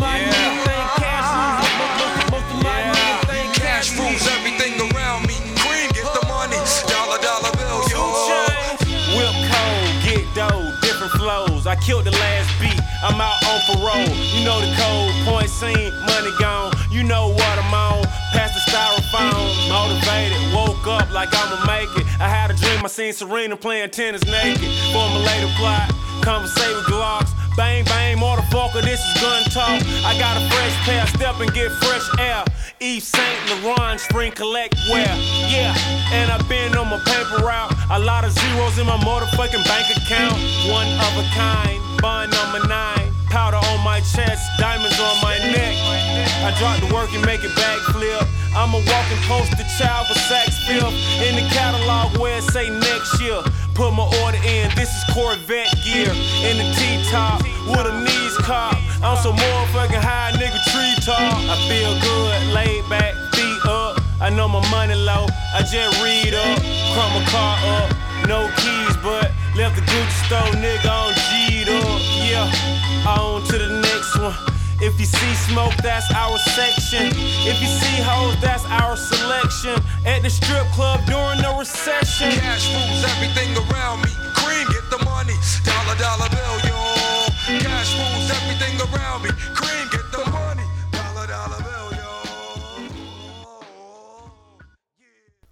my yeah. niggas ain't cash rules. Uh-huh. Most, of my yeah. niggas ain't cash, rules. Everything around me. Cream get the money. Dollar, dollar bills, yo. Whip cold, get dough, different flows. I killed the last beat. I'm out on parole. You know the code, point scene. money gone. You know what I'm on. Past the styrofoam, motivated. Woke up like I'ma make it. I had a dream, I seen Serena playing tennis naked. Formulate a plot, conversate with Glocks. Bang talk. I got a fresh pair, step and get fresh air. Yves St. Laurent, spring collect wear. Yeah, and I've been on my paper route. A lot of zeros in my motherfucking bank account. One of a kind, bond number nine. Powder on my chest, diamonds on my neck. I drop the work and make it backflip. I'm a walking poster child for Saks Fifth. In the catalog where it say next year. Put my order in, this is Corvette gear. In the T-top, I know my money low, I just read up. Crumb my car up, no keys, but left the Gucci store, nigga, on G'd up. Yeah, on to the next one. If you see smoke, that's our section. If you see hoes, that's our selection. At the strip club during the recession. Cash rules everything around me. Cream,